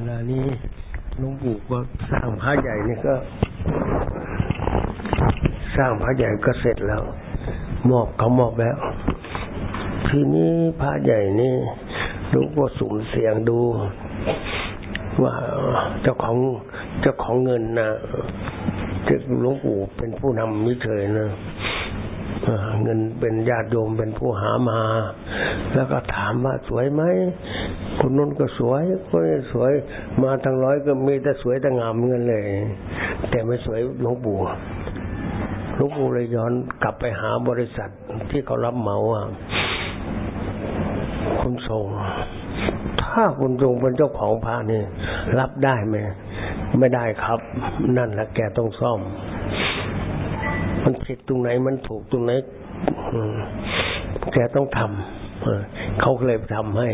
เวลานี้หลวงปู่ก็สร้างพระใหญ่นี่ก็ สร้างพระใหญ่ก็เสร็จแล้วมอบเขามอบแล้ว ทีนี้พระใหญ่นี่หลวงปู่สุ่มเสียงดู ว่าเจ้าของเจ้าของเงินนะจะหลวงปู่เป็นผู้นำมิเฉยนะเงินเป็นญาติโยมเป็นผู้หามา แล้วก็ถามว่าสวยไหม คนนู้นก็สวยคนนี้สวยมาทั้งร้อยก็มีแต่สวยแต่งามเงินเลย แต่ไม่สวยหลวงปู่หลวงปู่เลยย้อนกลับไปหาบริษัทที่เขารับเหมาอะคุณส่งถ้าคุณส่งเป็นเจ้าของพระนี่รับได้ไหมไม่ได้ครับ นั่นแหละแกต้องซ่อม มันผิดตรงไหนมันถูกตรงไหนแกต้องทำเขาเลยทำให้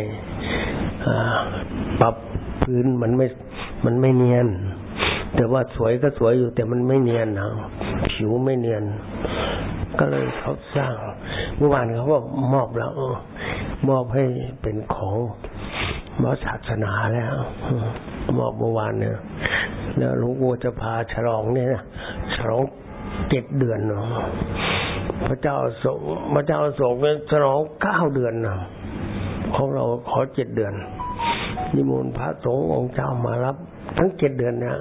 ปรับพื้นมันไม่ มันไม่เนียน แต่ว่าสวยก็สวยอยู่แต่มันไม่เนียนนะผิวไม่เนียน ก็เลยเขาสร้างเมื่อวานเขาก็มอบแล้วมอบให้เป็นของมอศาสนาแล้วมอบเมื่อวานเนี่ยแล้วหลวงปู่จะพาฉลองเนี่ยนะฉลองเจ็ดเดือนเนาะพระเจ้าสงพระเจ้าสงเป็นฉลองเก้าเดือนเนาะ ของเราขอเจ็ดเดือน นิมนต์พระสงฆ์องค์เจ้ามารับ ทั้งเจ็ดเดือนเนี่ย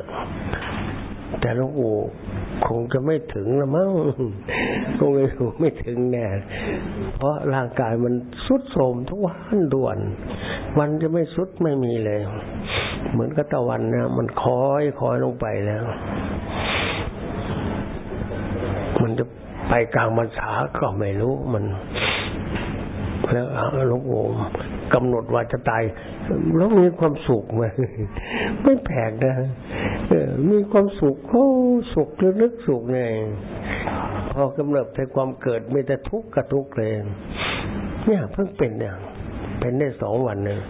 แต่หลวงปู่คงจะไม่ถึงละมั้งคงไม่ถึงแน่เพราะร่างกายมันสุดโทมทุกวันด่วน วันจะไม่สุดไม่มีเลย เหมือนกับตะวันเนี่ยมันคอยคอยลงไปแล้ว มันจะไปกลางมันษาก็ไม่รู้มัน แล้วหลวงปู่กำหนดว่าจะตายแล้วมีความสุขไหมไม่แปลกนะมีความสุขโอ้สุขลึกๆสุขไงพอกำเนิดในความเกิดมีแต่ทุกข์กับทุกข์เลยเนี่ยเพิ่งเป็นเนี่ย เป็นได้สองวันเนี่ย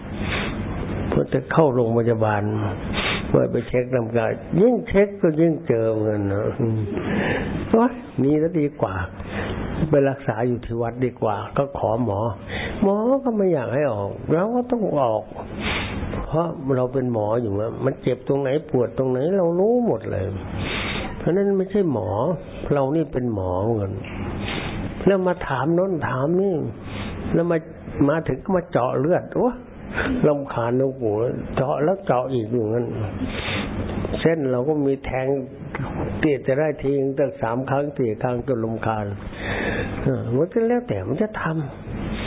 เพื่อจะเข้าโรงพยาบาล เพื่อไปเช็คลำกายยิ่งเช็คก็ยิ่งเจอเงินนะว่านี่แล้วดีกว่า ไปรักษาอยู่ที่วัดดีกว่า ก็ขอหมอ หมอก็ไม่อยากให้ออกเราก็ต้องออก เพราะเราเป็นหมออยู่ว่ามันเจ็บตรงไหนปวดตรงไหน เรารู้หมดเลย เพราะนั้นไม่ใช่หมอ เรานี่เป็นหมอเงินแล้วมาถามน้นถามนี่ แล้วมามาถึงก็มาเจาะเลือดวะ ลำคาหลวงปู่เจาะแล้วเจาะอีกอย่างนั้น เส้นเราก็มีแทงเตียจะได้ทีตั้งสามครั้งสี่ครั้งจนลำคาญมันก็แล้วแต่มันจะท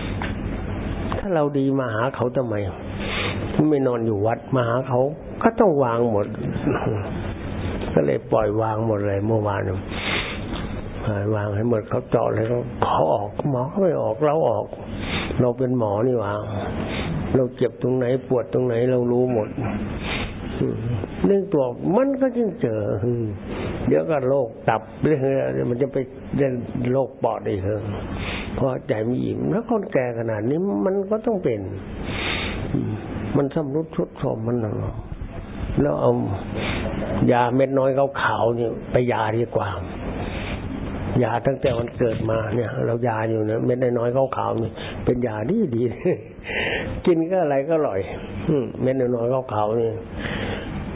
ำถ้าเราดีมาหาเขาทำไมไม่นอนอยู่วัดมาหาเขา ก็ต้องวางหมด ก็เลยปล่อยวางหมดเลยเมื่อวานวางให้หมดเขาเจาะเลยเขาออกหมอเขาไม่ออกเราออก เราเป็นหมอนี่วาง เราเจ็บตรงไหนปวดตรงไหนเรารู้หมดเรื่องตัวมันก็ยิ่งเจอเดี๋ยวก็โรคตับเรื่องมันจะไปเรื่องโรคปอดอีกเหรอพอใจมีอิ่มแล้วคนแก่ขนาดนี้มันก็ต้องเป็น มันสำรุดชุดโทมมันแล้วเอายาเม็ดน้อยขาวๆนี่ไปยาดีกว่า ยาตั้งแต่วันเกิดมาเนี่ย เรายาอยู่เนี่ยเม็ดน้อยขาวๆนี่เป็นยาดีดีกินก็อะไรก็อร่อยเม็ดน้อยขาวๆนี่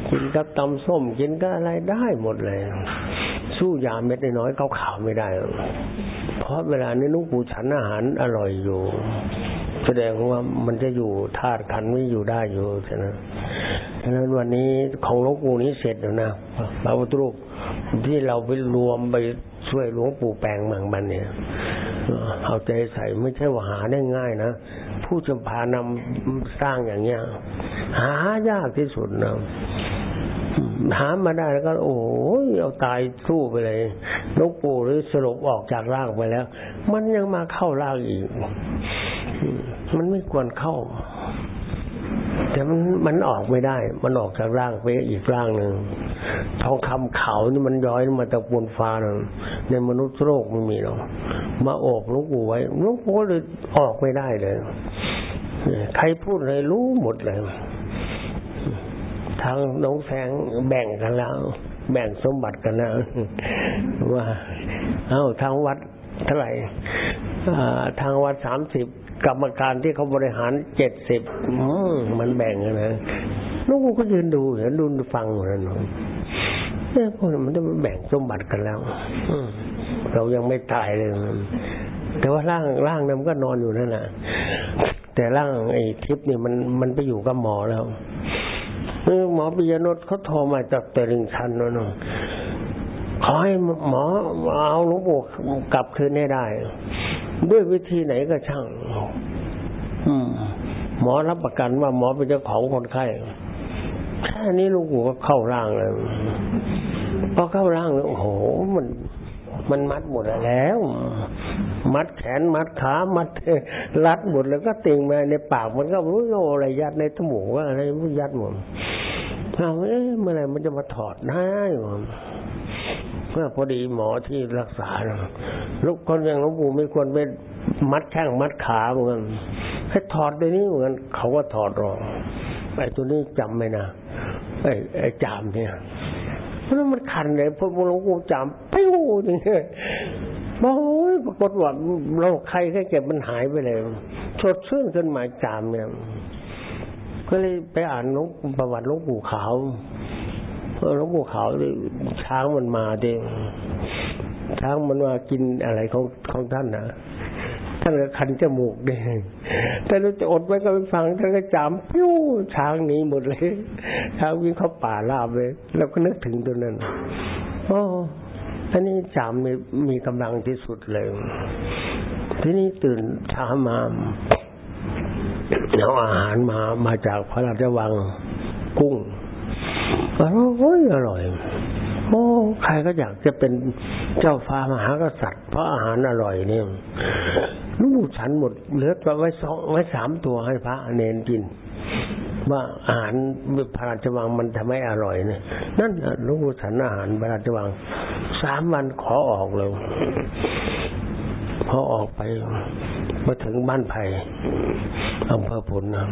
กินกับตำส้มกินก็อะไรได้หมดเลยสู้ยาเม็ดน้อยขาวๆไม่ได้ เพราะเวลานี้นุกูฉันอาหารอร่อยอยู่ แสดงว่ามันจะอยู่ธาตุขันไม่อยู่ได้อยู่ใช่ไหมฉะนั้นวันนี้ของหลวงปู่นี้เสร็จแล้วนะพระพุทธรูปที่เราไปรวมไป ช่วยหลวงปู่แปลงเมืองมันเนี่ยเอาใจใส่ไม่ใช่ว่าหาได้ง่ายนะผู้จะพานำสร้างอย่างเงี้ย หายากที่สุดนะหามาได้แล้วก็ โอ้ยเอาตายสู้ไปเลยลวงปู่หรือสลบออกจากร่างไปแล้ว มันยังมาเข้าร่างอีก มันไม่ควรเข้า แต่มันมันออกไม่ได้ มันออกจากร่างไปอีกร่างหนึ่งทองคำเขานี่มันย้อยมาจากบนฟ้านะในมนุษย์โลกไม่มีหรอกมาออกลูกปู่ไว้ลูกปู่เลยออกไม่ได้เลยใครพูดอะไรรู้หมดเลยทางน้องแสงแบ่งกันแล้ว แบ่งสมบัติกันแล้วว่า เอ้าทางวัดเท่าไหร่ทางวัดสามสิบ กรรมการที่เขาบริหารเจ็ดสิบมันแบ่งนะลูกปู่ก็ยืนดูเห็นดูฟังอยู่นั่นเนี่ยพวกนั้นมันต้องแบ่งสมบัติกันแล้วเรายังไม่ตายเลย แต่ว่าร่างร่างนั้นมันก็นอนอยู่นั่นแหละแต่ร่างไอ้ทิพย์นี่มันมันไปอยู่กับหมอแล้วหมอปิยนท์เขาโทรมาจากเตลิงชันนั่นขอให้หมอเอาหลวงปู่กลับคืนให้ได้ ด้วยวิธีไหนก็ช่างอืมหมอรับประกันว่าหมอเป็นเจ้าของคนไข้แค่นี้หลวงปู่ก็เข้าร่างเลยพอเข้าร่างแล้วโอ้โห มันมันมัดหมดแล้ว มัดแขนมัดขา มัดรัดหมดแล้วก็ติงมาในปากมันก็รู้อะไรยัดในจมูกว่าอะไรมันยัดหมดเราเอ๊ะเมื่อไหร่มันจะมาถอดได้ เมื่อพอดีหมอที่รักษาลูกคนอย่างหลวงปู่ไม่ควรไปมัดแข้งมัดขาเหมือนกันให้ถอดในนี้เหมือนกันเขาก็ถอดรองไอ้ตัวนี้จำไม่นะไอ้ไอ้จามเนี่ยเพราะมันคันเลยพอหลวงปู่จามปิ้วเนี่โอ้ยปรากฏว่าเราใครแค่เก็บมันหายไปเลยชดชื่นขึ้นมาจามเนี่ยก็เลยไปอ่านลงประวัติหลวงปู่ขาว หลวงปู่ขาวช้างมันมาเด้ช้างมันมากินอะไรของของท่านนะท่านก็คันจมูกเด้แต่เราจะอดไว้ก็ไปฟัง ท่านก็จามพิ้วช้างหนีหมดเลย ช้างวิ่งเข้าป่าลาบเลย เราก็นึกถึงตัวนั้นโอ้อันนี้จามมีมีกำลังที่สุดเลย ทีนี้ตื่นเช้ามาเอาอาหารมามาจากพระราชวังกุ้ง อร่อยอร่อย โอ้ใครก็อยากจะเป็นเจ้าฟ้ามหากษัตริย์ เพราะอาหารอร่อยเนี่ยลูกฉันหมดเหลือไว้สองไว้สามตัวให้พระเนนกิน ว่าอาหารพระราชวังมันทำให้อร่อยเนี่ย นั่นลูกฉันอาหารพระราชวังสามวันขอออกเลยพอออกไปมาถึงบ้านไผ่อำเภอผลนะ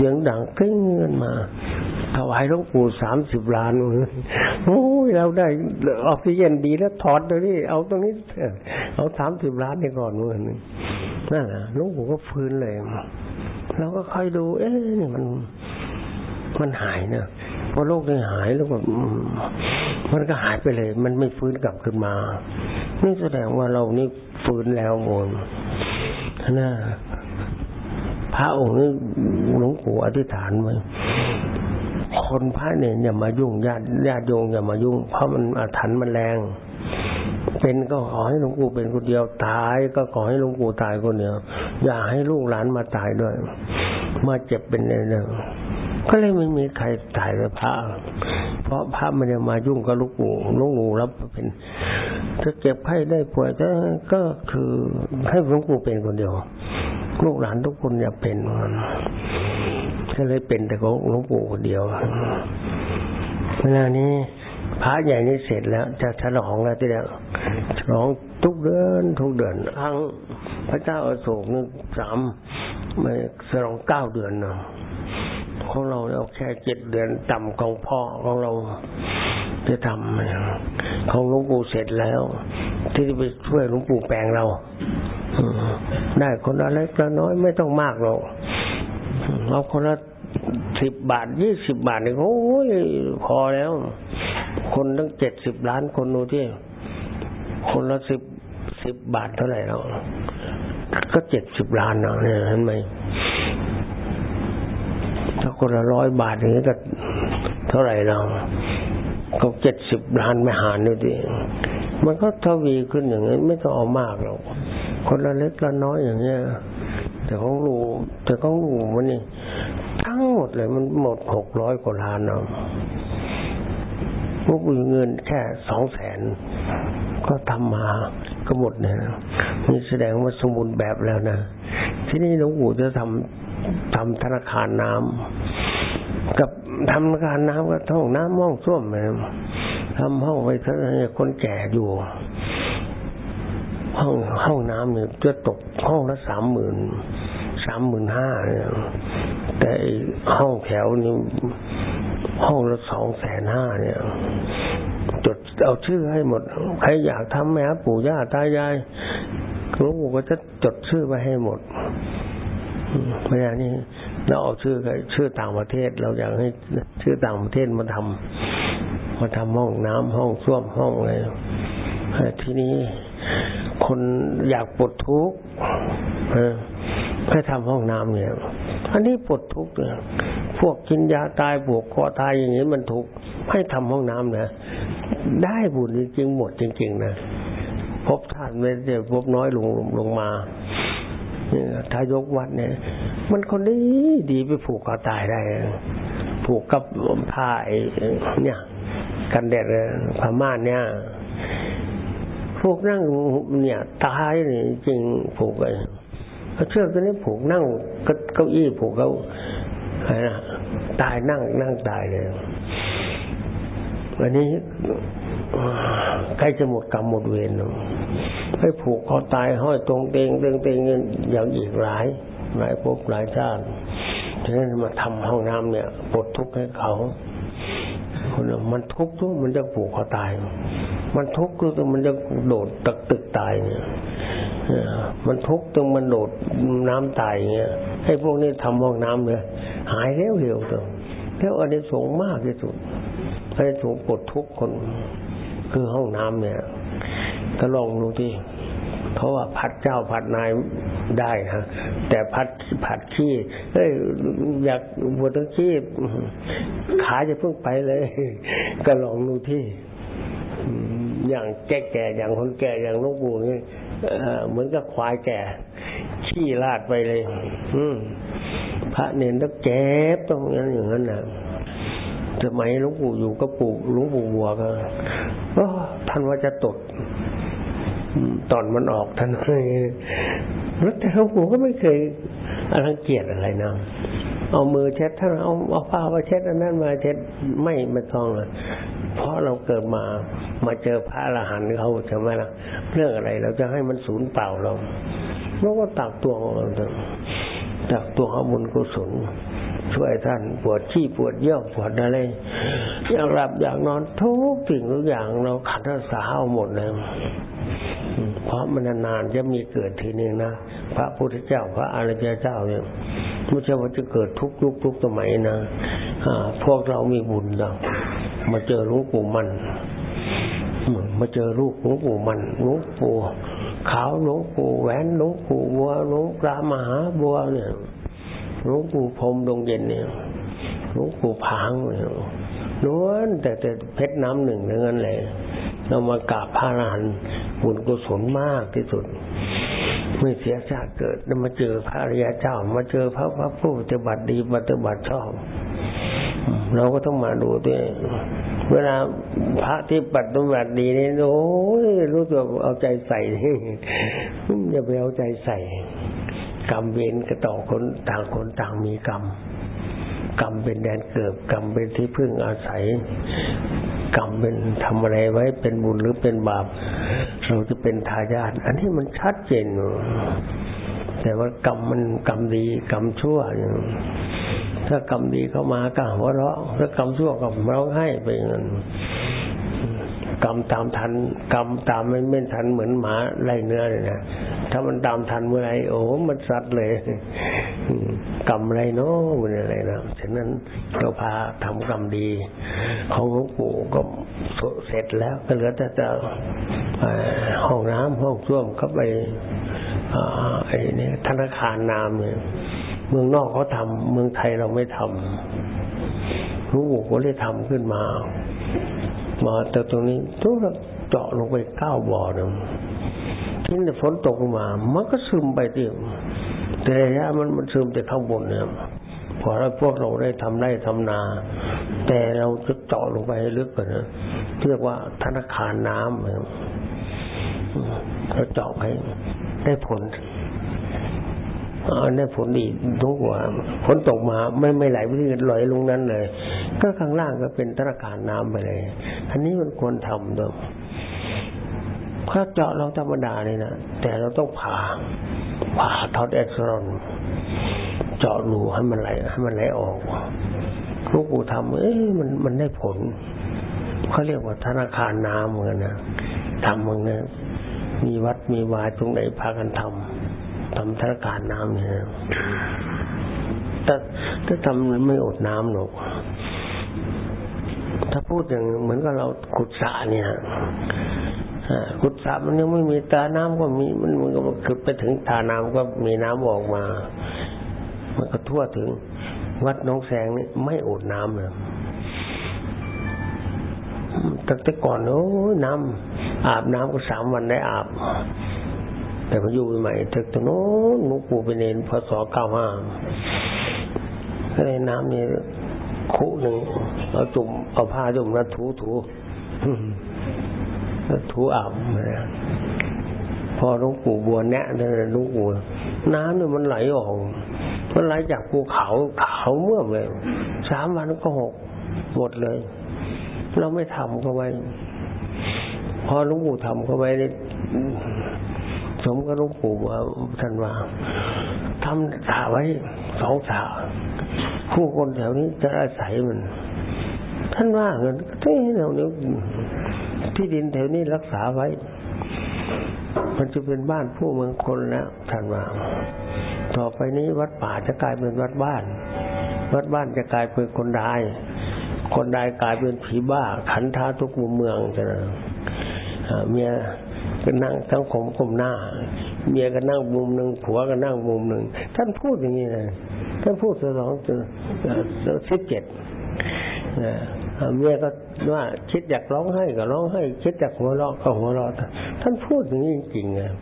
สียงดังกริ้งเงินมาถวายหลวงปู่สามสิบล้านโอ้ยเราได้ออกซิเจนดีแล้วถอดตรงนี้เอาตรงนี้ เอาสามสิบล้านนี่ก่อนเมื่อนึงนั่นแหละหลวงปู่ก็ฟื้นเลยเราก็ค่อยดู เอ๊ะนี่มันมันหายเนะพอโรคนี้หายแล้วก็มันก็หายไปเลย มันไม่ฟื้นกลับขึ้นมา นี่แสดงว่าเรานี่ฟื้นแล้วโอนนะ พระองค์นี้หลวงปู่อธิษฐานไว้คนพระเนี่ยอย่ามายุ่งญาติญาติโยงอย่ามายุ่ง เพราะมันอาถรรพ์มันแรง เป็นก็ขอให้หลวงปู่เป็นคนเดียวตาย ก็ขอให้หลวงปู่ตายคนเดียว อย่าให้ลูกหลานมาตายด้วยมาเจ็บเป็นเนี่ย ก็เลยไม่มีใครตายเลยพระเพราะพระมันจะมายุ่งกับลูกปู่ลูกปู่รับเป็นถ้าเจ็บไข้ได้ป่วยก็ก็คือให้หลวงปู่เป็นคนเดียว ลูกหลานทุกคนอย่าเป็นมันก็เลยเป็นแต่ของหลวงปู่คนเดียวเวลานี้พระใหญ่นี้เสร็จแล้ว จะฉลองแล้วที่แล้วฉลองทุกเดือนทุกเดือนครั้งพระเจ้าอโศกนี่สามไม่ฉลองเก้าเดือนเนาะ ของเราเราแค่เจ็ดเดือนต่ำของพ่อของเราจะทำของหลวงปู่เสร็จแล้ว ที่จะไปช่วยหลวงปู่แปลงเราได้คนละเล็กละน้อยไม่ต้องมากหรอกเอาคนละสิบบาทยี่สิบบาทนี่โอ้ยพอแล้ว คนตั้งเจ็ดสิบล้านคนดูที่ คนละสิบสิบบาทเท่าไหร่แล้วก็เจ็ดสิบล้านเนาะเนี่ยเห็นไหม คนละร้อยบาทอย่างนี้ก็เท่าไหร่เราก็เจ็ดสิบล้านไม่หารดูดิมันก็ทวีขึ้นอย่างนี้ไม่ต้องเอามากหรอกคนละเล็กละน้อยอย่างเงี้ยแต่ของลูแต่ของลูมันนี่ทั้งหมดเลย มันหมดหกร้อยกว่าล้านเนาะพวกเงินแค่สองแสนก็ทำมาก็หมดเนี่ยนี่แสดงว่าสมบูรณ์แบบแล้วนะ ที่นี่หลวงปู่จะทำ ทำธนาคารน้ำกับทำธนาคารน้ำก็ท้องน้ำห้องส้วมเลยทำห้องไว้ให้คนแก่อยู่ ห้องห้องน้ำเนี่ยจะตกห้องละสามหมื่นสามหมื่นห้าเนี่ยแต่ห้องแถวนี่ห้องละสองแสนห้าเนี่ย จดเอาชื่อให้หมด ใครอยากทำแม่ปู่ย่าตายายหลวงปู่ก็จะจดชื่อไว้ให้หมด เวลานี้เราเอาชื่อชื่อต่างประเทศ เราอยากให้ชื่อต่างประเทศมาทำมาทำห้องน้ำห้องส้วมห้องอะไรทีนี้คนอยากปลดทุกข์ให้ทำห้องน้ำเนี่ย อันนี้ปลดทุกข์เนี่ยพวกกินยาตายบวกคอตายอย่างนี้มันทุกข์ให้ทำห้องน้ำนะได้บุญจริงๆหมดจริง ๆ นะพบท่านไม่ได้พบน้อยลงลงมา เนี่ยถ้ายกวัดเนี่ย มันคนดีดีไปผูกคอตายได้ ผูกกับผ้าเนี่ย กันแดดผ้าม่านเนี่ยพวกนั่งเนี่ย ตายเนี่ยจริงผูกไปเชือกตัวนี้ผูกนั่งเก้าอี้ผูกเขาอะไรนะตายนั่งนั่งตายเลยวันนี้ ใกล้จะหมดกรรมหมดเวรให้ผูกคอตายห้อยตรงเตงเตงเตงอย่างอีกหลายหลายภพหลายชาติฉะนั้นมาทำห้องน้ำเนี่ยปลดทุกข์ให้เขาคนมันทุกข์ทุกมันจะผูกคอตาย มันทุกข์คือมันจะโดดตึกตึกตายเนี่ยมันทุกข์ตรงมันโดดน้ำตายเงี้ยให้พวกนี้ทำห้องน้ำเลยหายเร็วเร็วตรงแล้วอันนี้สงมากที่สุดอันนี้สงปลดทุกข์คน คือห้องน้ำเนี่ยก็ลองดูที่เพราะว่าพัดเจ้าพัดนายได้ฮะแต่พัดผัดขี้เฮ้ยอยากบวชต้องขี้ขาจะเพิ่งไปเลย ก็ลองดูที่อย่างแก่ๆอย่างคนแก่อย่างลูกปู่นี่เหมือนกับควายแก่ ขี้ลาดไปเลย อืมพระเนนต้องแก็บต้องอย่างนั้นอย่างนั้นนะ สมัยหลวงปู่อยู่ก็ปู่หลวงปู่บัวก็ท่านว่าจะตดตอนมันออกท่านเลยแล้วแต่หลวงปู่ก็ไม่เคยรังเกียจอะไรนะเอามือเช็ดท่านเอาเอาผ้ามาเช็ดอันนั้นมาเช็ดไม่ไม่ต้องเลยเพราะเราเกิดมามาเจอพระอรหันต์เขาใช่ไหมล่ะเรื่องอะไรเราจะให้มันสูญเปล่าเราเราก็ตักตัวตักตัวเอาบุญกุศล ช่วยท่านปวดขี้ปวดเยี่ยวปวดอะไรอยากหลับอยากนอนทุกสิ่งทุกอย่างเราขัดรักษาเอาหมดเลยเพราะมันนานจะมีเกิดทีนึงนะพระพุทธเจ้าพระอริยเจ้าเนี่ยไม่ใช่ว่าจะเกิดทุกยุคทุกสมัยนะพวกเรามีบุญเรามาเจอหลวงปู่มันมาเจอลูกหลวงปู่มันหลวงปู่ขาวหลวงปู่แหวนหลวงปู่บัวหลวงปลามหาบัวเนี่ย หลวงปู่พรมดงเย็นเนี่ยหลวงปู่พางเนี่ยล้วนแต่แต่เพชรน้ำหนึ่งเท่านั้นเลยเรามากราบพระอรหันต์บุญกุศลมากที่สุดไม่เสียชาติเกิดมาเจอพระอริยเจ้า มาเจอพระพระผู้ปฏิบัติดีปฏิบัติชอบเราก็ต้องมาดูด้วย เวลาพระที่ปฏิบัติดีนี่โอ้ยรู้ตัวเอาใจใส่อย่าไปเอาใจใส่ กรรมเวรกระต่อคนต่างคนต่างมีกรรม กรรมเป็นแดนเกิดกรรมเป็นที่พึ่งอาศัย กรรมเป็นทำอะไรไว้เป็นบุญหรือเป็นบาป เราจะเป็นทายาทอันนี้มันชัดเจนแต่ว่ากรรมมันกรรมดีกรรมชั่วถ้ากรรมดีเข้ามาก็หัวเราะถ้ากรรมชั่วก็ร้องไห้ไปเงิน กรรมตามทันกรรมตามไม่ไม่ทันเหมือนหมาไล่เนื้อเลยนะถ้ามันตามทันเมื่อไรโอ้มันสัตว์เลยกรรมอะไรเนาะมันอะไรนะฉะนั้นเราพาทำกรรมดี ของหลวงปู่ก็เสร็จแล้วก็เหลือแต่จะห้องน้ำห้องส้วมก็ไปไอ้นี่ธนาคารนามเนี่ยเมืองนอกเขาทำเมืองไทยเราไม่ทำรู้ก็เลยทำขึ้นมา มาแต่ตรงนี้ทุกเจาะลงไปเก้าบ่อนึงที่นี่ฝนตกมา มันก็ซึมไปที่แต่ระยะมันมันซึมแต่ข้างบนเนี่ยพอแล้วพวกเราได้ทำได้ทำนา แต่เราจะเจาะลงไปให้ลึกกว่านะเรียกว่าธนาคารน้ำเราเจาะไปได้ผล อันนี้ฝนดีทุกว่าฝนตกมาไม่ไม่ไหลไปที่ลอยลงนั้นเลย ก็ข้างล่างก็เป็นธนาคารน้ำไปเลย อันนี้มันควรทำด้วยถ้าเจาะเราธรรมดาเนี่ยนะแต่เราต้องผ่าผ่าทอดเอ็กซ์รอนเจาะรูให้มันไหลให้มันไหลออกลูกปู่ทำเอ้ยมันมันได้ผลเขาเรียกว่าธนาคารน้ำเหมือนนะทำเหมึงเนี่ยมีวัดมีวายตรงไหนพากันทำ ทำธนาคารน้ำเนี่ยถ้าถ้าทำไม่อดน้ำหรอกถ้าพูดอย่างเหมือนกับเราขุดสระเนี่ยขุดสระมันยังไม่มีตาน้ำก็มีมันมันก็คือไปถึงตาน้ำก็มีน้ำออกมา มันก็ทั่วถึง วัดน้องแสงนี่ไม่อดน้ำเลยแตั้งแต่ก่อนโอ้น้ำอาบน้ำก็สามวันได้อาบ แต่พออยู่ใหม่ถึงตรงโน้นลวงปู่ไปเนนพศเก้าห้าก็เลยน้ำนี่คุหนึ่งเอาจุ่มเอาผ้าจุ่มแล้วถูถูถูอาบพอลวงปู่บัวแนะเนี่ยลวงปู่น้ำเนี่ยมันไหลออกมันไหลจากภูเขาเขาเมื่อเลยสามวันก็หกหมดเลย เราไม่ทำก็ไว้ พอลวงปู่ทำก็ไว้เนี่ย สมกับหลวงปู่ว่าท่านว่าทำสาไว้สองสาผู้คนแถวนี้จะอาศัยมัน ท่านว่าเงินที่แถวนี้ที่ดินแถวนี้รักษาไว้ มันจะเป็นบ้านผู้เมืองคนแล้วท่านว่า ต่อไปนี้วัดป่าจะกลายเป็นวัดบ้าน วัดบ้านจะกลายเป็นคนดาย คนใดกลายเป็นผีบ้าขันท้าทุกมุมเมืองจะเมีย ก็นั่งทั้งขมกลมหน้า เมียก็นั่งมุมหนึ่งผัวก็นั่งมุมหนึ่งท่านพูดอย่างนี้นะท่านพูดสองสิบเจ็ดเมียก็ว่าคิดอยากร้องไห้ก็ร้องไห้ คิดอยากหัวเราะก็หัวเราะท่านพูดอย่างนี้จริงๆนะ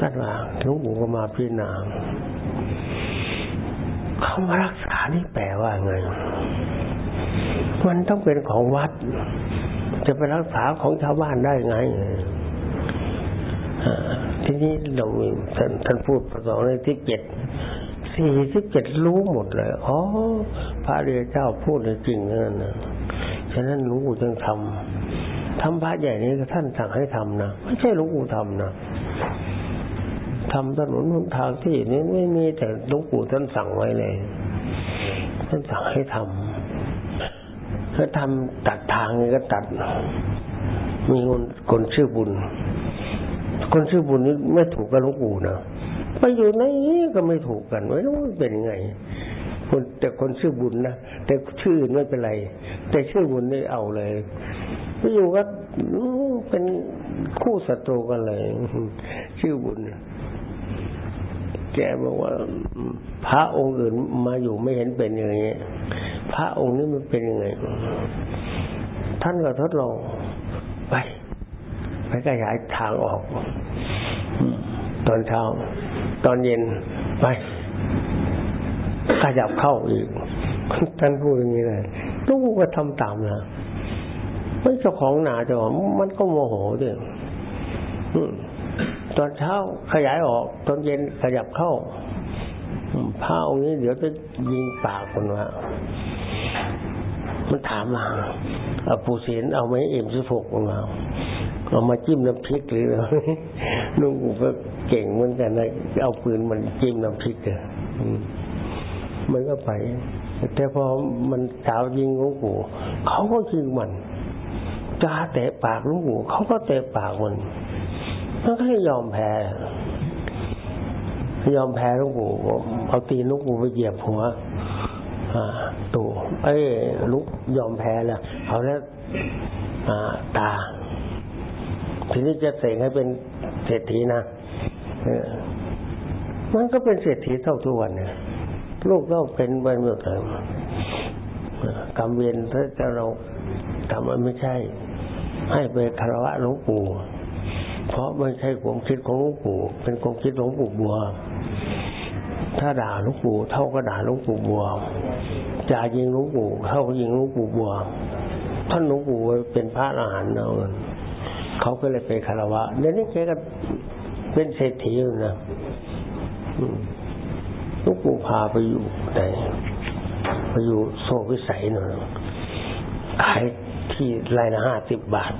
ท่านว่าหลวงปู่ก็มาพิจารณาคำว่ารักษานี่แปลว่าไง มันต้องเป็นของวัด จะไปรักษาของชาวบ้านได้ไงทีนี้เราท่านท่านพูดประสองในที่เจ็ดสี่สิบเจ็ดรู้หมดเลยอ๋อพระเรียเจ้าพูดจริงนั่นนะฉะนั้นหลวงปู่จึงทำทำพระใหญ่นี้ท่านสั่งให้ทำนะไม่ใช่หลวงปู่ทำนะทำถนนหนทางที่นี้ไม่มีแต่หลวงปู่ท่านสั่งไว้เลย ท่านสั่งให้ทำ ถ้าทำตัดทางนี่ก็ตัด มีคนคนชื่อบุญ คนชื่อบุญนี่ไม่ถูกกับหลวงปู่นะไปอยู่ไหนก็ไม่ถูกกันไม่รู้เป็นยังไงคนแต่คนชื่อบุญนะแต่ชื่อไม่เป็นไร แต่ชื่อบุญนี่เอาเลยไปอยู่ก็เป็นคู่ศัตรูกันเลย ชื่อบุญ แกบอกว่า พระองค์อื่นมาอยู่ไม่เห็นเป็นอย่างนี้พระองค์นี้มันเป็นยังไง ท่านก็ทดลองไปไปขยายทางออก ตอนเช้า ตอนเย็นไปขยับเข้าอีก ท่านพูดอย่างนี้เลยลูกก็ทำตามนะไม่เจ้าของหนาจะมันก็โมโหด้วย ตอนเช้าขยายออกตอนเย็นขยับเข้าผ้าองค์นี้เดี๋ยวจะยิงปากคนว่ามันถามมาเอาปูเสียนเอาไหมเอ็มสิบหกมาเอามาจิ้มน้ำพริกหรือนุ่งก็เก่งเหมือนกันนะเอาปืนมันจิ้มน้ำพริกเลยมันก็ไป แต่พอมันสาวยิงลวงปู่เขาก็ยิงมันจ้าเตะปากลวงปู่เขาก็เตะปากมัน มันก็ยอมแพ้ยอมแพ้ลูกปู่เอาตีลูกปู่ไปเหยียบหัวตู่เอ้ยลูกยอมแพ้แล้วเขาแล้วตา ทีนี้จะเสกให้เป็นเศรษฐีนะมันก็เป็นเศรษฐีเท่าทุกวันเนี่ยลูกก็เป็นไปหมดเลยกรรมเวียนถ้าจะเราทำมันไม่ใช่ ให้ไปคารวะหลวงปู่ เพราะไม่ใช่ความคิดของหลวงปู่ เป็นความคิดหลวงปู่บัว ถ้าด่าหลวงปู่เท่าก็ด่าหลวงปู่บัวจ่ายิงหลวงปู่เท่าก็ยิงหลวงปู่บัว ท่านหลวงปู่เป็นพระอรหันต์เนาเขาก็เลยไปคารวะเดี๋ยวนี้แกก็เป็นเศรษฐีอยู่นะหลวงปู่พาไปอยู่ไหนไปอยู่โซวิสัยหน่อยขายที่ไรละห้าสิบบาท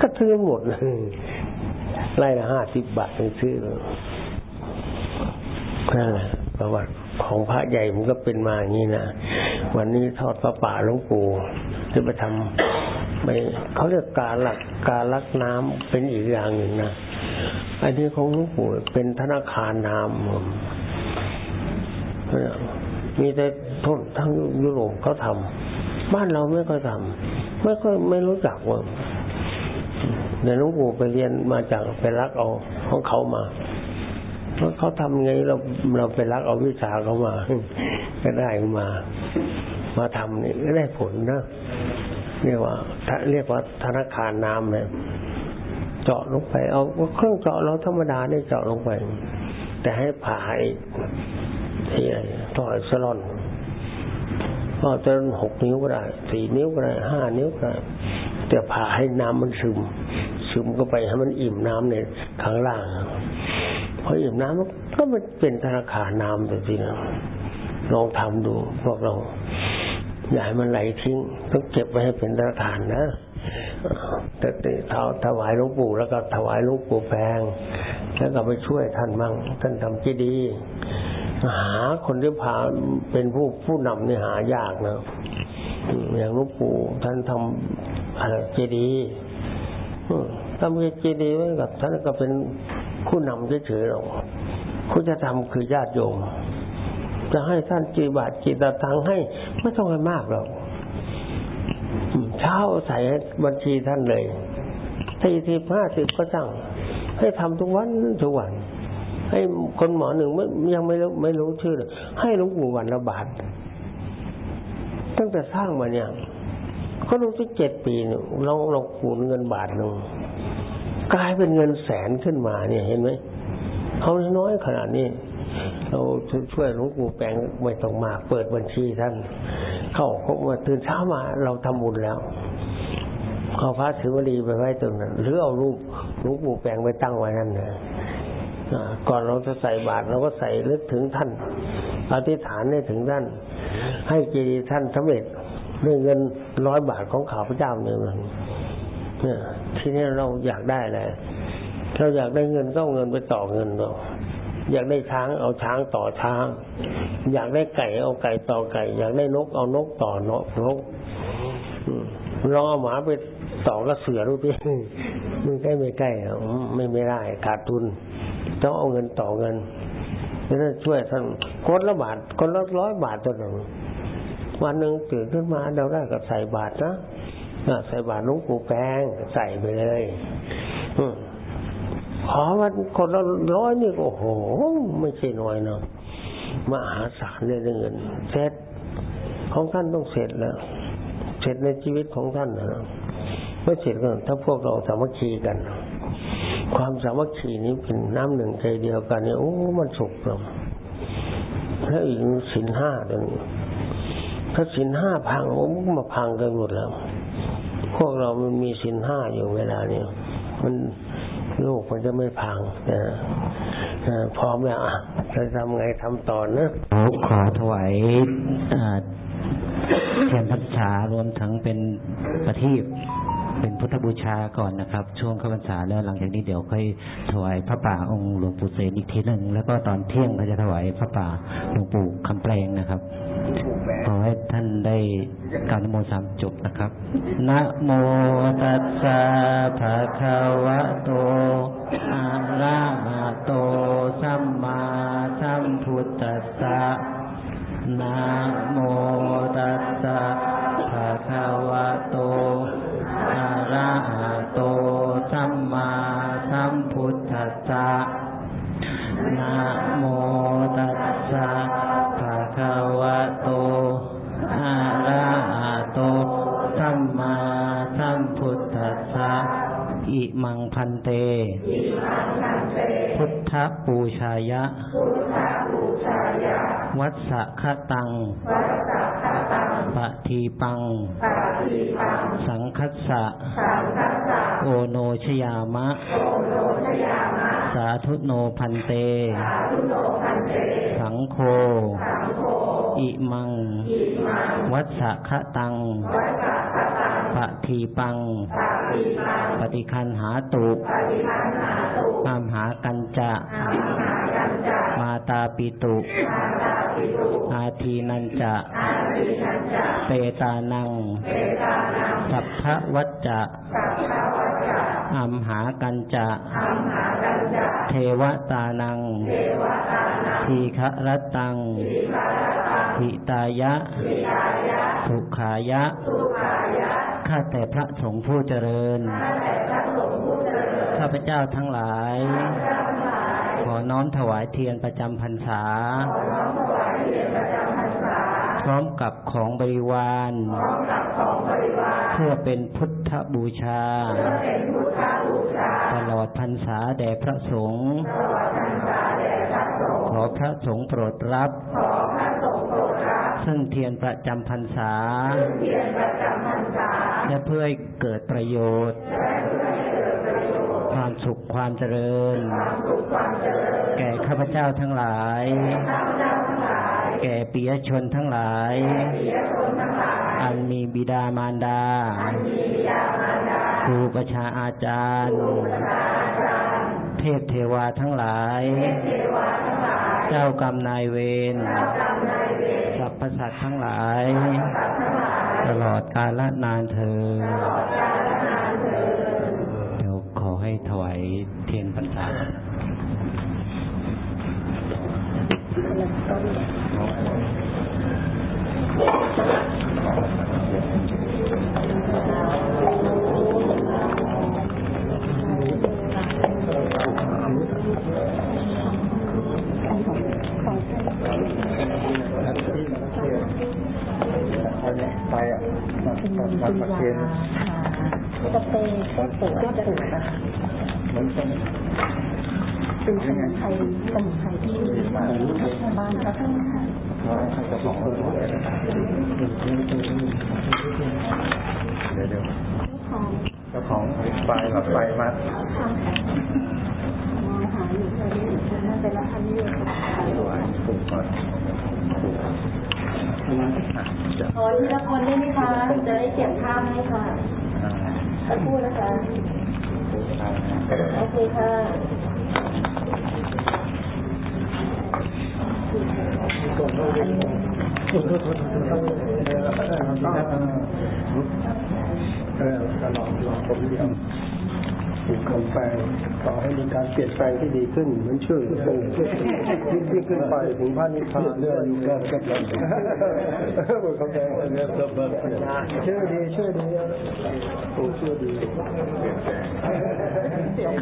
ก็ซื้อหมดเลย ไล่ละห้าสิบบาทซื้อเลยนั่นแหละประวัติของพระใหญ่มันก็เป็นมาอย่างนี้นะวันนี้ทอดพระป่าหลวงปู่จะไปทำไปเขาเรียกการหลักการลักน้ำเป็นอีกอย่างหนึ่งนะอันนี้ของหลวงปู่เป็นธนาคารน้ำมีแต่ทุนทั้งยุโรปเขาทำบ้านเราไม่ค่อยทำไม่ค่อยไม่รู้จักว่า เดี๋ยหลวงปู่ไปเรียนมาจากไปรักเอาของเขามาเพราะเขาทำไงเราเราไปรักเอาวิชาเขามา ก็ได้มา มาทำนี่ก็ได้ผลนะเรียกว่าเรียกว่าธนาคารน้ำเลยเจาะลงไป เอาเครื่องเจาะเราธรรมดาได้เจาะลงไป แต่ให้ผ่าไอ้ที่อะไรต่อสลอนก็จะหกนิ้วก็ได้สี่นิ้วก็ได้ห้านิ้วก็ได้ แต่ผ่าให้น้ำมันซึม ซึมก็ไปให้มันอิ่มน้ำในข้างล่างพออิ่มน้ำมันก็มันเป็นธนาคารน้ำแต่ทีนะลองทำดูพวกเราอย่าให้มันไหลทิ้ง ต้องเก็บไว้ให้เป็นธนาคารนะแต่ถวายหลวงปู่แล้วก็ถวายหลวงปู่แพงแล้วก็ไปช่วยท่านมั่งท่านทำที่ดี หาคนที่พาเป็นผู้ผู้นำเนี่หายากนะอย่างหลวงปู่ท่านทำ อะไรเจดีย์ทำเจดีย์ไว้กับท่านก็เป็นผู้นำเฉยๆหรอกคุณจะทำคือญาติโยม จะให้ท่านจีบาทจีตาตังให้ไม่ต้องให้มากหรอกเช้าใส่บัญชีท่านเลยสี่สิบห้าสิบก็สั่งให้ทำทุกวันทุกวัน ให้คนหมอหนึ่งไม่ยังไม่รู้ไม่รู้ชื่อ ให้หลวงปู่วันละบาทตั้งแต่สร้างมาเนี่ย ก็รู้ที่เจ็ดปีเนี่ยเราเราคูณเงินบาทหนึ่งกลายเป็นเงินแสนขึ้นมาเนี่ยเห็นไหมเขาน้อยขนาดนี้เราช่วยหลวงปู่แปลงไม่ต้องมาเปิดบัญชีท่าน เข้าเขามาตื่นเช้ามาเราทำบุญแล้วเอาพระศิวลีไปไว้ตรงนั้น หรือเอารูปหลวงปู่แปลงไปตั้งไว้นั่นนะก่อนเราจะใส่บาตรเราก็ใส่ลึกถึงท่านอธิษฐานให้ถึงท่าน ให้เจดีย์ท่านสำเร็จ ด้วยเงินร้อยบาทของข้าพเจ้าเนี่ยเนี่ยทีนี้เราอยากได้อะไรเราอยากได้เงินก็เอาเงินไปต่อเงินเราอยากได้ช้างเอาช้างต่อช้าง อยากได้ไก่เอาไก่ต่อไก่ อยากได้นกเอานกต่อนกนกลองเอาหมาไปต่อก็เสือดูพี่มันใกล้ไม่ใกล้ไม่ไม่ได้ขาดทุนต้องเอาเงินต่อเงินจะช่วยท่านคนละบาทคนละร้อยบาทตัวหนึ่ง วันหนึ่งตื่นขึ้นมาเราได้ก็ใส่บาทนะใส่บาทลุงปู่แปงใส่ไปเลยขอวันคนละร้อยนี่โอ้โห ไม่ใช่น้อยเนาะมหาศาลเลยเงินเสร็จของท่านต้องเสร็จแล้ว เสร็จในชีวิตของท่านนะไม่เสร็จก็ถ้าพวกเราสามัคคีกัน ความสามัคคีนี้เป็นน้ำหนึ่งใจเดียวกันเนี่ยโอ้มันสุขเราแล้วอีกสินห้าตรงนี้ ถ้าสินห้าพังมันมาพังกันหมดแล้ว พวกเรามันมีสินห้าอยู่เวลาเนี่ยมันลูกมันจะไม่พังนะพร้อมแล้วจะทำไงทำต่อนะขอถวายเทียนพัชชารวมทั้งเป็นประทีป เป็นพุทธบูชาก่อนนะครับ ช่วงข้าพรรษาแล้วหลังจากนี้เดี๋ยวค่อยถวายพระป่าองค์หลวงปู่เสนอีกทีหนึ่งแล้วก็ตอนเที่ยงก็จะถวายพระป่าหลวงปู่คำแปลงนะครับขอให้ท่านได้การนโมสามจบนะครับนะโมตัสสะภะคะวะโตอะระหะโตสัมมาสัมพุทธัสสะนะโมตัสสะภะคะวะโต ระหะโตสัมมาสัมพุทธัสสะนะโมตัสสะภะคะวะโตอะระหะโตสัมมาสัมพุทธัสสะอิมังพันเต พุทธปูชายะ วัสสะคตัง ปะทีปัง สังคัสสะ โอโนชยามะ สาธุโนพันเต สังโฆ อิมัง วัสสะคตัง ปะทีปัง ปฏิคันหาตุมามหากันจะ มาตาปิตุ อาทีนันจะเปตานัง สัพพะวัจจะอัมหากันจะเทวตานัง ทีฆรตังหิตายะ สุขายะ ข้าแต่พระสงฆ์ผู้เจริญ ข้าพเจ้าทั้งหลาย ขอน้อมถวายเทียนประจำพรรษาพ ร้อมกับของบริวารเพื่อเป็นพุทธบูชาตลอดพรรษาแด่พระสงฆ์ขอพระสงฆ์โปรดรับซึ่งเทียนประจำพรรษา และเพื่อให้เกิดประโยชน์ ความสุขความเจริญ แก่ข้าพเจ้าทั้งหลายแก่ปิยชนทั้งหลาย อันมีบิดามารดา ครูประชาอาจารย์ เทพเทวาทั้งหลาย เจ้ากรรมนายเวรสรรพสัตว์ทั้งหลาย ตลอดกาลนานเธอญเดี๋ยวขอให้ถวายเทียนพรรษา ไปอะมา เป็น มา เป็น ประ ยา เคน ค่ะจะเป็นก็ปวดก็ปวดนะคะ เหมือนกัน เป็นสมุนไพรสมุนไพรที่บ้านก็เป็นค่ะ เราให้เจ้าของคนรู้เลยเดี๋ยวเดี๋ยวเจ้าของไฟหลอดไฟมา มองหาอยู่ตอนนี้น่าจะรับทันเยอะ ถวายปลูกก่อนปลูกอะจะ ขอทีละคนได้ไหมคะ จะได้เก็บภาพให้ค่ะอ่าสักครู่นะคะปลูกทางโอเคค่ะอันนี้เออตลอดลองผมเดี ยวปลูกคำแปลงขอให้มีการเปลี่ยนแปลงที่ดีขึ้นเหมือนชื่อปลูกยิ่งยิ่งขึ้นไปถึงพระนิพพานเรื่อยอยู่กันกับเราชื่อดีชื่อดีปลูกชื่อดี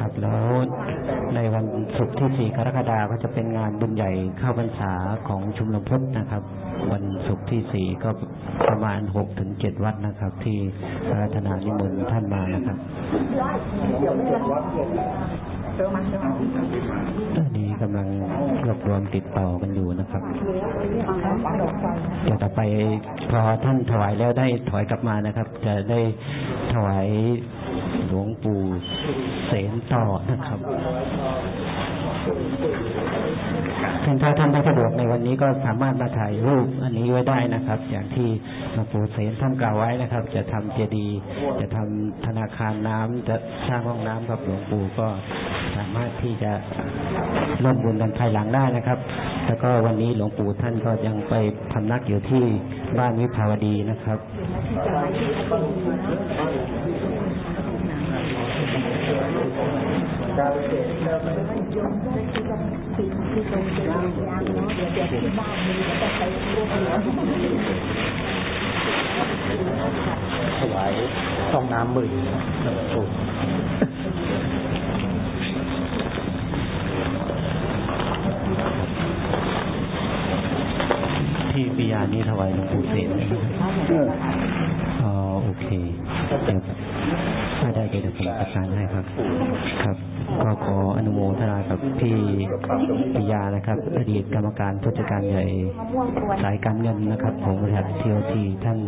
ครับแล้วในวันศุกร์ที่ 4 กรกฎาคมก็จะเป็นงานบุญใหญ่เข้าพรรษาของชุมนุมพุทธนะครับ วันศุกร์ที่ 4 ก็ประมาณ6ถึง7วัดนะครับ ที่อาราธนานิมนต์ท่านมานะครับตอนนี้กำลังรวบรวมติดต่อกันอยู่นะครับจะต่อไปพอท่านถวายแล้วได้ถอยกลับมานะครับ จะได้ถวายหลวงปู่เสนต่อนะครับ ท่านถ้าท่านไม่สะดวกในวันนี้ก็สามารถมาถ่ายรูปอันนี้ไว้ได้นะครับ อย่างที่หลวงปู่เสนท่านกล่าวไว้นะครับ จะทำเจดีย์จะทำธนาคารน้ำจะสร้างห้องน้ำกับหลวงปู่ก็สามารถที่จะร่วมบุญกันภายหลังได้นะครับ แล้วก็วันนี้หลวงปู่ท่านก็ยังไปพำนักอยู่ที่บ้านวิภาวดีนะครับ ถวายต้องน้ำมื่นปลูกที่ปิยานี้ถวายหลวงปู่เสนอ๋อโอเคเดี๋ยวถ้าได้เดี๋ยวผมจัดการให้ครับ ครับก็ขออนุโมทนากับพี่ปิยานะครับ อดีตกรรมการผู้จัดการใหญ่สายการเงินนะครับของบริษัททีโอทีท่าน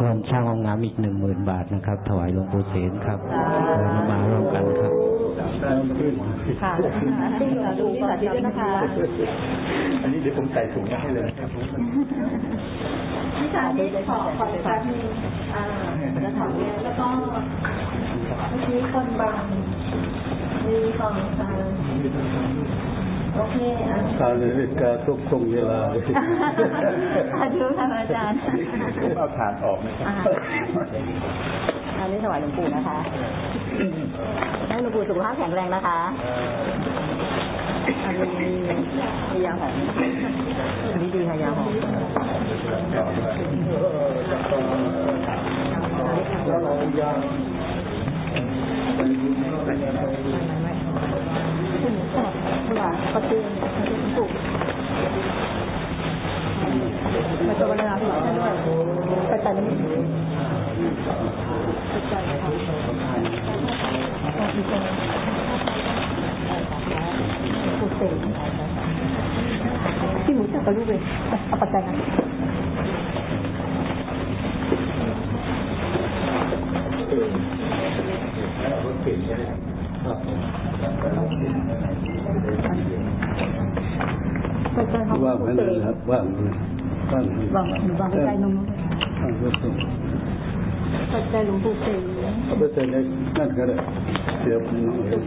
ร่วมสร้างห้องน้ำอีกหนึ่งหมื่นบาทนะครับ ถวายหลวงปู่เสนครับเรามาร่วมกันครับค่ะที่เราดูสาธิตด้วยนะคะอันนี้เดี๋ยวผมใส่ถุงมาให้เลยครับที่สาธิตขอขอแป๊บนึงอ่าจะถอดแมสแล้วก็เมื่อกี้คนบางมีสองสามโอเคอะการเรียนการควบคุมเวลาอายุค่ะอาจารย์เอาฐานออกนะครับอ่าอันนี้ถวายหลวงปู่นะคะให้หลวงปู่สุขภาพแข็งแรงนะคะอันนี้มียาหอมอันนี้ดีค่ะยาหอมแล้วเรายา คุณหมูกรอบเวลาประตูหลวงปู่มาตัวเวลาพี่ไปแต่นี้ไปแต่ปู่เสกพี่หมูจับกระลูกเลยเอาปัจจัยนะ ว่างว่างว่างว่างว้ใกล้นมว่างไปส่งปใจหลวงปู่เสงปใส่ในนั่นก็ได้เดี๋ยวน้องเห็น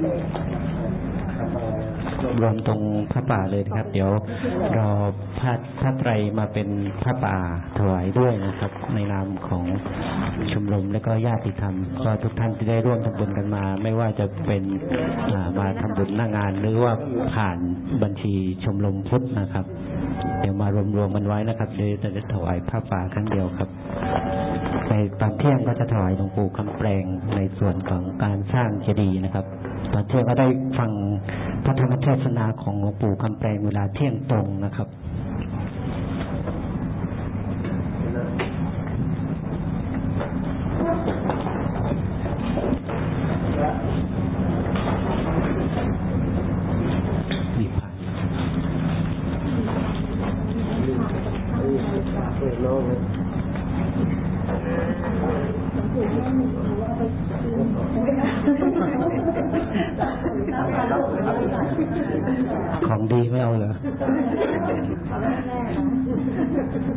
รวมตรงพระป่าเลยนะครับ เดี๋ยวรอ พระพระไตรมาเป็นพระป่าถวายด้วยนะครับ ในนามของชมรมและก็ญาติธรรม ก็ทุกท่านที่ได้ร่วมทำบุญกันมา ไม่ว่าจะเป็นมาทำบุญหน้างาน หรือว่าผ่านบัญชีชมรมพุทธนะครับ เดี๋ยวมารวมๆกันไว้นะครับเดี๋ยวจะได้ถวายพระป่าครั้งเดียวครับในตอนเที่ยงก็จะถวายหลวงปู่คำแปลงในส่วนของการสร้างเจดีย์นะครับ ตอนเที่ยงก็ได้ฟังพระธรรมเทศนาของหลวงปู่คำแปลงเวลาเที่ยงตรงนะครับ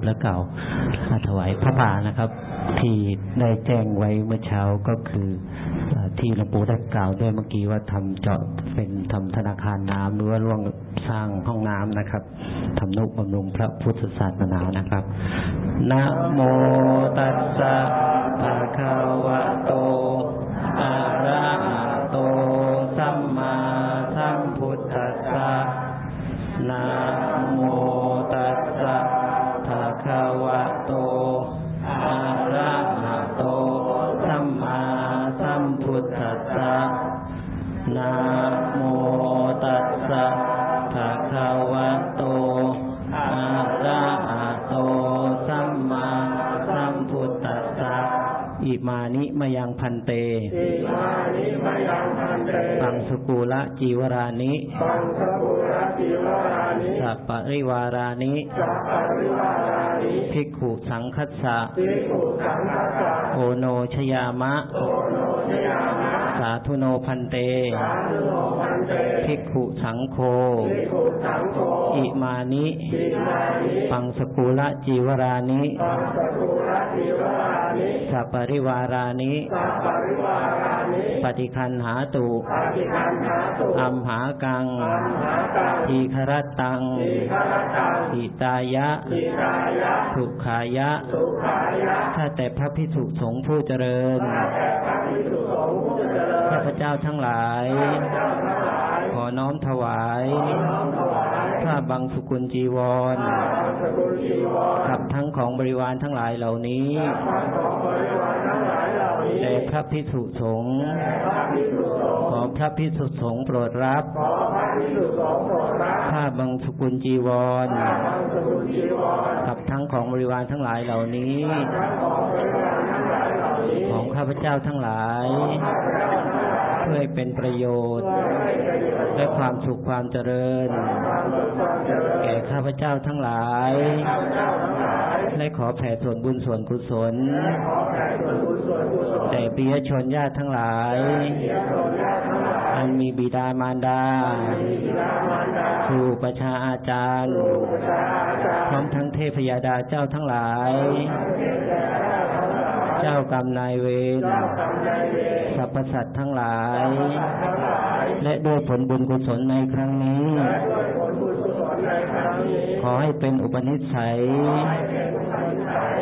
บแล้วกล่าวอะถวายพระป่านะครับ ที่ได้แจ้งไว้เมื่อเช้าก็คือที่หลวงปู่ได้กล่าวด้วยเมื่อกี้ว่าทำเจาะเป็นทำธนาคารน้ำหรือว่าร่วงสร้างห้องน้ำนะครับทำนุบำรุงพระพุทธศาสนานะครับนะโมตัสสะภะคะวะโตอะระหะ มะยังภันเตอิมานิ มะยังภันเต ปังสุกูละจีวรานิปังสุกูละจีวรานิสะปะริวารานิสะปะริวารานิภิกขุสังฆัสสะภิกขุสังฆัสสะโอโณชะยามะโอโณชะยามะ สาธุโน ภันเตสาธุโน ภันเตภิกขุสังโฆภิกขุสังโฆอิมานิอิมานิปังสุกูละจีวรานิปังสกุละจีวรานิสัปปริวารานิสัปปริวารานิปฏิคันหาตุปฏิคันหาตุอัมหากังอัมหากังทีครตังทีครตังอิตายะอิตายะสุขายะสุขายะข้าแต่พระพิสุสงฆ์ผู้เจริญข้าแต่พระพิสุสงฆ์ผู้เจริญ ข้าพเจ้าทั้งหลายขอ น้อมถวายขอน้อมถวายพระาบังสุกุลจีวรกับทั้งของบริวารทั้งหลายเหล่านี้แต่พระพิสุสงฆ์ขอพระพิสุสงฆ์โปรดรับข้าบังสุกุลจีวรกับทั้งของบริวารทั้งหลายเหล่านี้ ของข้าพเจ้าทั้งหลายเพื่อให้เป็นประโยชน์ และความสุขความเจริญ แก่ข้าพเจ้าทั้งหลาย และขอแผ่ส่วนบุญส่วนกุศลแต่ปิยชนญาติทั้งหลายอันมีบิดามารดาครูประชาอาจารย์ พร้อมทั้งเทพยดาเจ้าทั้งหลาย เจ้ากรรมนายเวรสรรพสัตว์ทั้งหลาย และด้วยผลบุญกุศลในครั้งนี้ ขอให้เป็นอุปนิสัย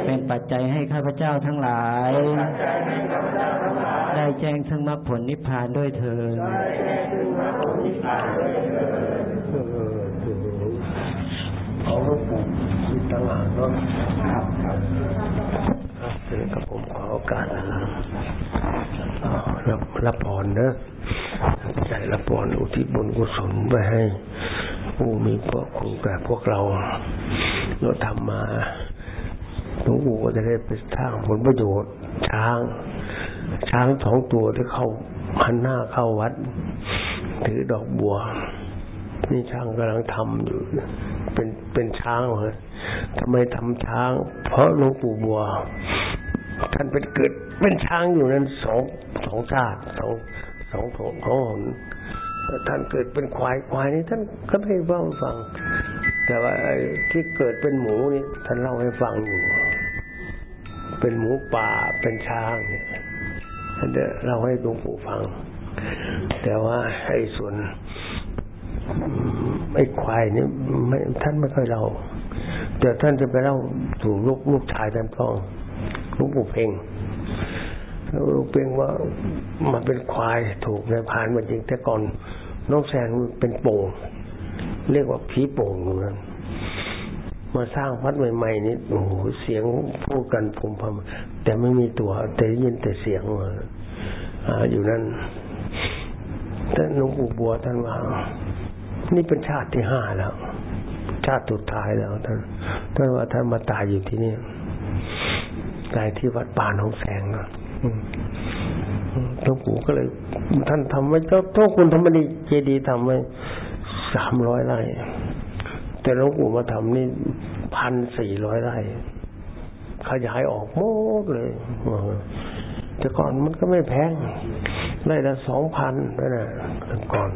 เป็นปัจจัยให้ข้าพเจ้าทั้งหลาย ได้แจ้งซึ่งมรรคผลนิพพานด้วยเถิดเออถึงเอาหลวงปู่ที่ตั้งหากเนาะครับ ครับเจอกับผมขอโอกาสรับรับพรนะใจรับพรอุทิศบุญกุศลไปให้ ผู้มีพระคุณแก่พวกเราเราทำมาหลวงปู่ก็จะได้ไปสร้างผลประโยชน์ ช้าง ช้างสองตัวที่เข้าหันหน้าเข้าวัด ถือดอกบัว นี่ช้างกำลังทำอยู่ เป็นเป็นช้างเหรอทำไมทำช้าง เพราะหลวงปู่บัว ท่านเป็นเกิดเป็นช้างอยู่นั้นสองสองชาติสองสองสองสองหนท่านเกิดเป็นควายควายนี่ท่านก็ไม่ได้เล่าฟัง แต่ว่าไอ้ที่เกิดเป็นหมูนี่ท่านเล่าให้ฟังอยู่ เป็นหมูป่าเป็นช้างเนี่ยท่านเล่าให้หลวงปู่ฟัง แต่ว่าไอ้ส่วน ไอ้ควายนี่ไม่ท่านไม่ค่อยเล่าแต่ท่านจะไปเล่าถูกลูกลูกชายท่านพ้องลูกปู่เพ่งแล้วลูกเพ่งว่ามันเป็นควายถูกในผ่านมาจริงแต่ก่อนน้องแซงเป็นโป่งเรียกว่าผีโป่งอยู่นั้นมาสร้างวัดใหม่ๆนี่โอ้โหเสียงพูดกันผมพมแต่ไม่มีตัว แต่ยินแต่เสียงอ่าอยู่นั้นท่านหลวงปู่บัวท่านว่า นี่เป็นชาติที่ห้าแล้ว ชาติสุดท้ายแล้วท่านท่านว่าท่านมาตายอยู่ที่นี่ตายที่วัดป่าหนองแสงนะอืมอืมหลวงปู่ก็เลย ท่านทำไว้เจ้าทุกคุณธรรมดีเจดีย์ทำไว้สามร้อยไร่แต่หลวงปู่มาทำนี่พันสี่ร้อยไร่ขยายออกหมดเลยแต่ก่อนมันก็ไม่แพงไร่ละสองพันนั่นะก่อน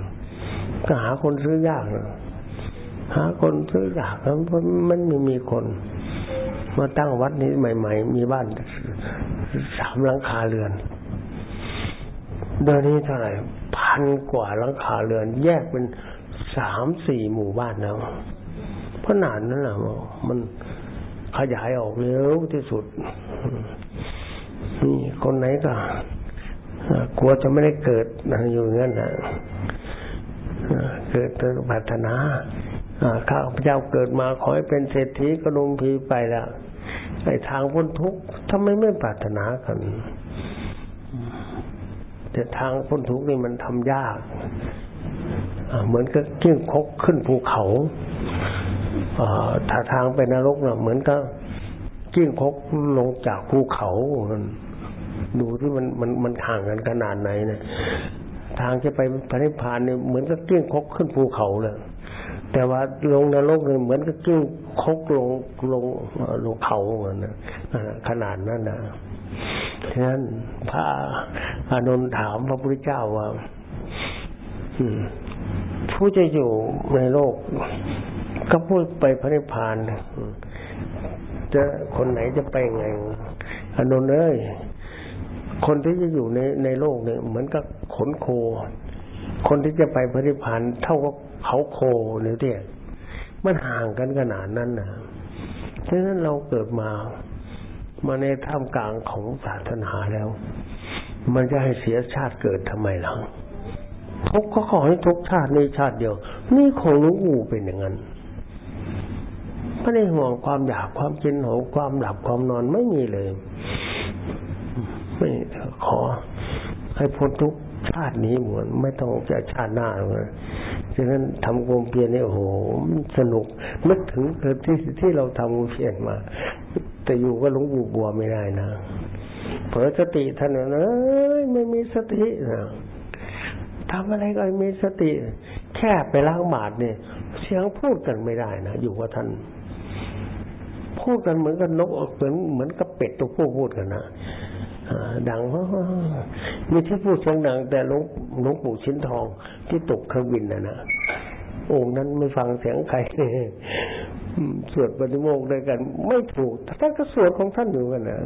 ก็หาคนซื้อยากนะหาคนซื้อยากแล้วเพราะมันไม่มีคนมาตั้งวัดนี้ใหม่ ๆ มีบ้านสามหลังคาเรือน เดือนนี้เท่าไหร่พันกว่าหลังคาเรือน แยกเป็นสามสี่หมู่บ้านแล้วเพราะนานนั่นแหละมันขยายออกเร็วที่สุด นี่คนไหนก็กลัวจะไม่ได้เกิดอยู่งั้นนะ เกิดเป็นปรารถนาข้าพเจ้าเกิดมาขอให้เป็นเศรษฐีกระดุมพีไปแล้วไอ้ทางพ้นทุกข์ทำไมไม่ปรารถนากัน แต่ทางพ้นทุกข์นี่มันทำยากเหมือนกับเกี้ยงคกขึ้นภูเขาถ้าทางไปนรกนะเหมือนกับกี้งคกลงจากภูเขา ดูที่มันมันมันห่างกันขนาดไหนเนะ ทางจะไปพระนิพพานเนี่ยเหมือนกับเกี้งคกขึ้นภูเขาเลยแต่ว่าลงนรกเนี่ยเหมือนกับเกี้งคกลงลงลงเขาเหมือนนะขนาดนั้นนะฉะนั้นพระอานนท์ถามพระพุทธเจ้าว่าผู้จะอยู่ในโลก ก็พูดไปพระนิพพานจะคนไหนจะไปไงอานนท์เอ้ย คนที่จะอยู่ในในโลกเนี่ยเหมือนกับขนโค คนที่จะไปพระนิพพานเท่ากับเขาโคเนี่ยเดียมันห่างกันขนาดนั้นนะฉะนั้นเราเกิดมา มาในท่ามกลางของศาสนาแล้ว มันจะให้เสียชาติเกิดทำไมล่ะทุกก็ขอให้ทุกชาติในชาติเดียว นี่ของหลวงปู่เป็นอย่างนั้นไม่ได้ห่วงความอยากความกินหงความหลับความนอนไม่มีเลย ไม่ขอให้พ้นทุกชาตินี้เหมือนไม่ต้องจะชาติหน้าเลยฉะนั้นทำความเพียรเนี่ยโอ้โหสนุกนึกถึงที่ที่เราทำความเพียรมา แต่อยู่ก็หลงบูบัวไม่ได้นะเผลอสติท่านเอ้ยไม่มีสตินะทำอะไรก็ไม่มีสติ แค่ไปล้างบาตเนี่ย เสียงพูดกันไม่ได้นะอยู่กับท่าน พูดกันเหมือนกับนกเหมือนเหมือนกับเป็ดตัวผู้พูดกันนะ ดังมีที่พูดเสียงดัง แต่หลวงหลวงปู่ชิ้นทองที่ตกเครื่องบินนะนะองค์นั้นไม่ฟังเสียงใครสวดปฏิโมกข์ด้วยกัน ไม่ถูกท่านก็สวดของท่านอยู่กันนะ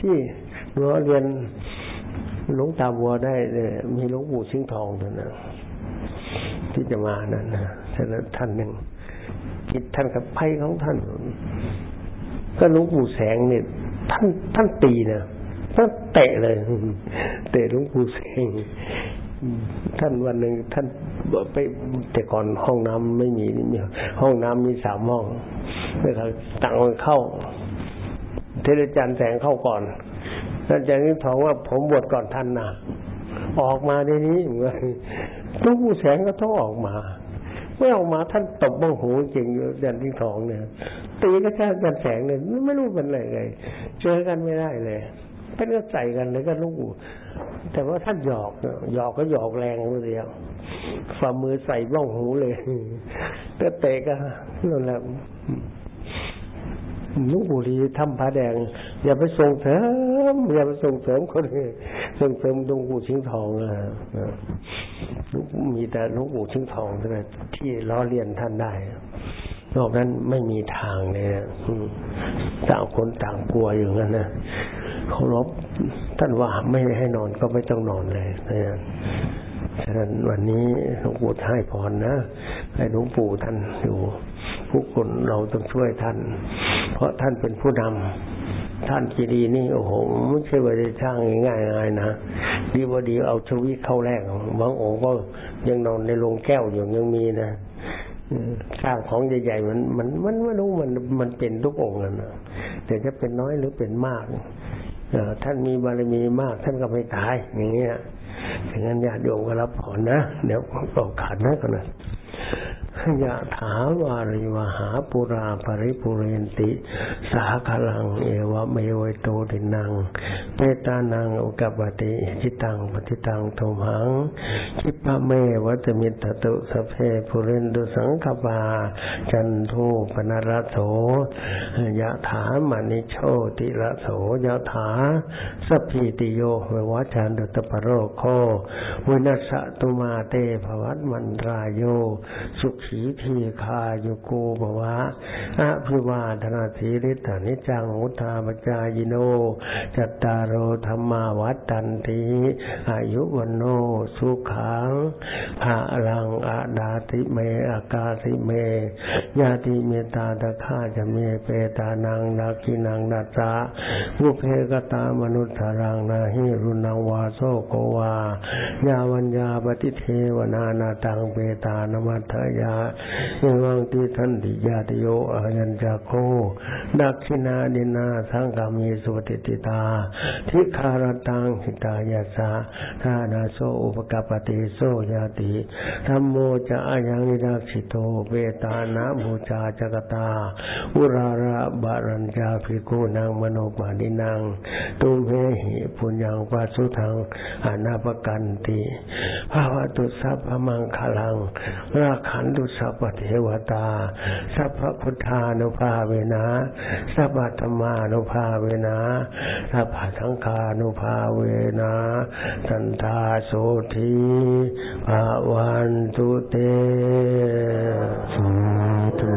ที่หลวงเรียนหลวงตาบัวได้มีหลวงปู่ชิ้นทองท่านนะที่จะมานั่นนะท่านท่านหนึ่งจิตท่านกับไพ่ของท่านก็หลวงปู่แสงเนี่ย ท่านท่านตีนะท่านเตะเลยเตะหลวงปู่แสงท่านวันหนึ่งท่านไปแต่ก่อนห้องน้ำไม่มีนี่มีห้องน้ำมีสามห้องนะครับต่างคนเข้าเทเลจันแสงเข้าก่อนท่านอาจารย์นิทองว่าผมบวชก่อนท่านนะออกมาในนี้เหมือนหลวงปู่แสงก็ต้องออกมา เมื่อออกมาท่านตบบ้องหูจริงยันที่ทองเนี่ยตีก็แค่ยันแสงเนี่ยไม่รู้เป็นอะไรไงเจอกันไม่ได้เลยท่านก็ใส่กันเลยก็ลูกแต่ว่าท่านหยอกหยอกก็หยอกแรงเดียวฝ่ามือใส่บ้องหูเลยก็เตะก็นั่นแหละลุงบุรีทำผ้าแดง อย่าไปส่งเสริมอย่าไปส่งเสริมคนส่งเสริมลุงปู่ชิงทองนะ มีแต่ลุงปู่ชิงทองเท่านั้นที่ล้อเลียนท่านได้ นอกนั้นไม่มีทางเลยนะต่างคนต่างกลัวอยู่งั้นนะเคารพท่านว่าไม่ให้นอนก็ไม่ต้องนอนเลยนะฉะนั้นวันนี้หลวงปู่ให้พรนะ ให้หลวงปู่ท่านอยู่ผู้คนเราต้องช่วยท่าน เพราะท่านเป็นผู้นำ ท่านจีดีนี่โอ้โหไม่ใช่ว่าจะช่างง่ายๆนะดีว่าดีเอาชีวิตเข้าแรกบางองค์ก็ยังนอนในโรงแก้วอยู่ยังมีนะสร้างของใหญ่ๆมันมันมันไม่รู้มันมันเป็นทุกองค์นะแต่จะเป็นน้อยหรือเป็นมากท่านมีบารมีมาก ท่านก็ไม่ตายอย่างเงี้ยอย่างนั้นญาติโยมก็รับผ่อนนะ เดี๋ยวตกขาดนะกันนะ ยะถาวาริวหาปุราปริปุเรนติ สาคะรัง เอวะเมวะ อิโต ทินนังเปตานังอุปะกัปปะติ อิจฉิตังปัตถิตัง ตุมหัง ขิปปะเมวะ สะมิชฌะตุ สัพเพปูเรนตุสังกัปปา จันโทปัณณะระโสยะถามะณิโชติระโสยะถาสัพพีติโย วิวัชชันตุ สัพพะโรโควินัสสะตุมาเต ภะวัตวันตะราโยสุขทีคาโยโกบวะอะพิวาธนาสีริตานิจังอุทาปจายโน จัตตารโอธรรมาวัตตันติอายุวันโนสุขังภาลังอาดาติเมอากาสิเมญาติเมตาตะฆาจะเมเปตานังนาคินังนาจาบุเพกตามนุษย์รังนาหิรุนังวาโซโกวายาวัญญาปฏิเทวนานาตังเปตานมัทยาเอวังติทันติญาติโยอายัญจโค ดักขินาดินาสังกามีสุติติตา ทิคารตังหิตายาสาทานาโซอุปกปติโซยาติธรรมโมจะอายังนิรักสิโตเวตานาบูชาจกตา อุราระบารัญจาภิกุนางมโนปาดินังตุมเหหิปุญญังปัสุทังอนาปกันติภาวะตุสัพพมังคลังราขันตุสัพพเทวตา สัพพพุทธานุภาเวนะสัพพธรรมานุภาเวนะสัพพสังฆานุภาเวนะสันทาโสทีภาวันตุเตสุตุ